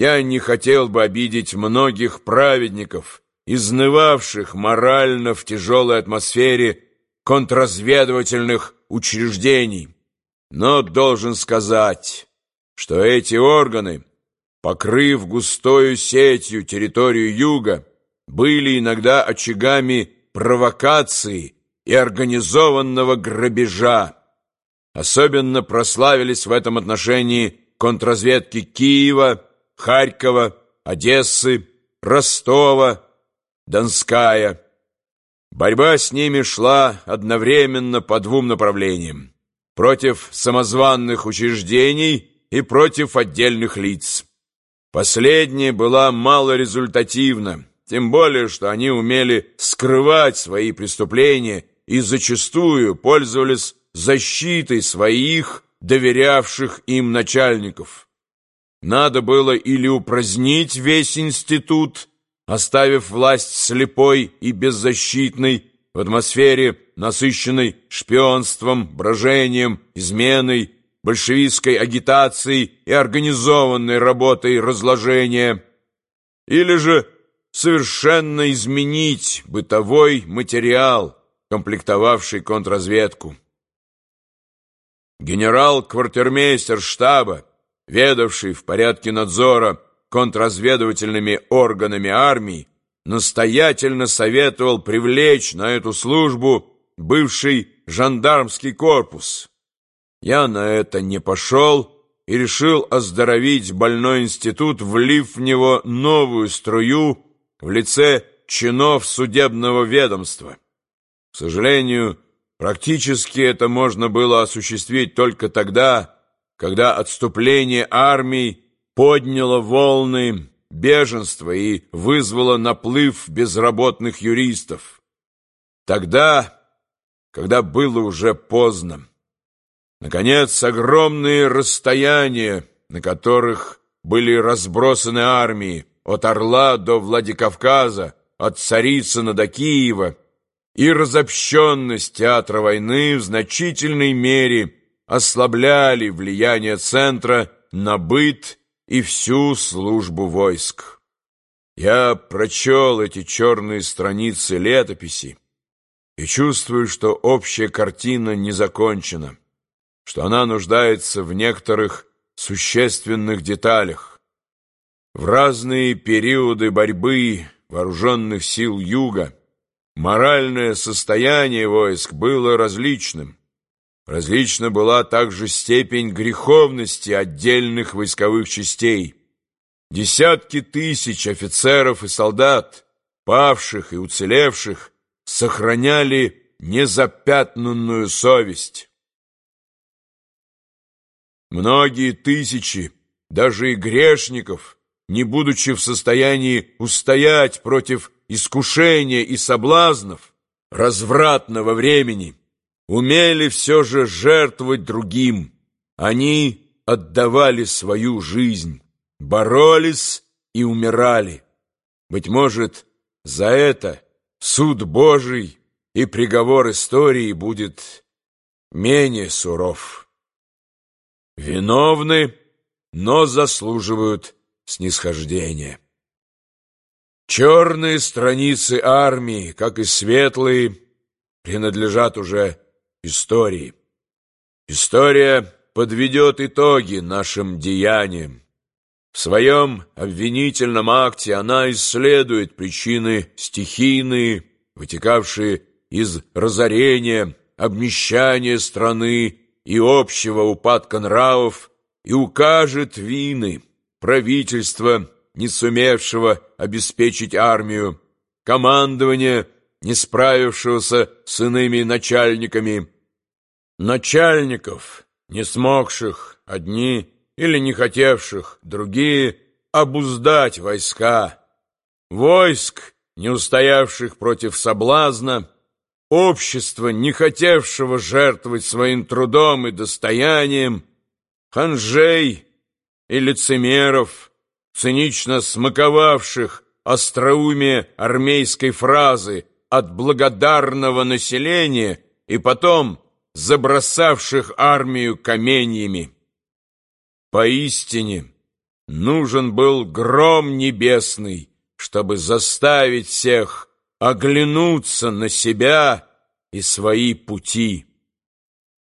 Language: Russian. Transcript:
Я не хотел бы обидеть многих праведников, изнывавших морально в тяжелой атмосфере контрразведывательных учреждений, но должен сказать, что эти органы, покрыв густою сетью территорию юга, были иногда очагами провокации и организованного грабежа. Особенно прославились в этом отношении контрразведки Киева, Харькова, Одессы, Ростова, Донская. Борьба с ними шла одновременно по двум направлениям – против самозванных учреждений и против отдельных лиц. Последняя была малорезультативна, тем более, что они умели скрывать свои преступления и зачастую пользовались защитой своих, доверявших им начальников. Надо было или упразднить весь институт, оставив власть слепой и беззащитной в атмосфере, насыщенной шпионством, брожением, изменой, большевистской агитацией и организованной работой разложения, или же совершенно изменить бытовой материал, комплектовавший контрразведку. Генерал-квартирмейстер штаба, ведавший в порядке надзора контрразведывательными органами армии, настоятельно советовал привлечь на эту службу бывший жандармский корпус. Я на это не пошел и решил оздоровить больной институт, влив в него новую струю в лице чинов судебного ведомства. К сожалению, практически это можно было осуществить только тогда, когда отступление армий подняло волны беженства и вызвало наплыв безработных юристов. Тогда, когда было уже поздно. Наконец, огромные расстояния, на которых были разбросаны армии, от Орла до Владикавказа, от Царицына до Киева, и разобщенность театра войны в значительной мере ослабляли влияние центра на быт и всю службу войск. Я прочел эти черные страницы летописи и чувствую, что общая картина не закончена, что она нуждается в некоторых существенных деталях. В разные периоды борьбы вооруженных сил Юга моральное состояние войск было различным. Различна была также степень греховности отдельных войсковых частей. Десятки тысяч офицеров и солдат, павших и уцелевших, сохраняли незапятнанную совесть. Многие тысячи, даже и грешников – не будучи в состоянии устоять против искушения и соблазнов развратного времени, умели все же жертвовать другим. Они отдавали свою жизнь, боролись и умирали. Быть может, за это суд Божий и приговор истории будет менее суров. Виновны, но заслуживают снисхождения. Черные страницы армии, как и светлые, принадлежат уже истории. История подведет итоги нашим деяниям. В своем обвинительном акте она исследует причины стихийные, вытекавшие из разорения, обнищания страны и общего упадка нравов, и укажет вины – правительства, не сумевшего обеспечить армию, командования, не справившегося с иными начальниками, начальников, не смогших одни или не хотевших другие обуздать войска, войск, не устоявших против соблазна, общества, не хотевшего жертвовать своим трудом и достоянием, ханжей, и лицемеров, цинично смаковавших остроумие армейской фразы от благодарного населения и потом забросавших армию каменьями. Поистине, нужен был гром небесный, чтобы заставить всех оглянуться на себя и свои пути.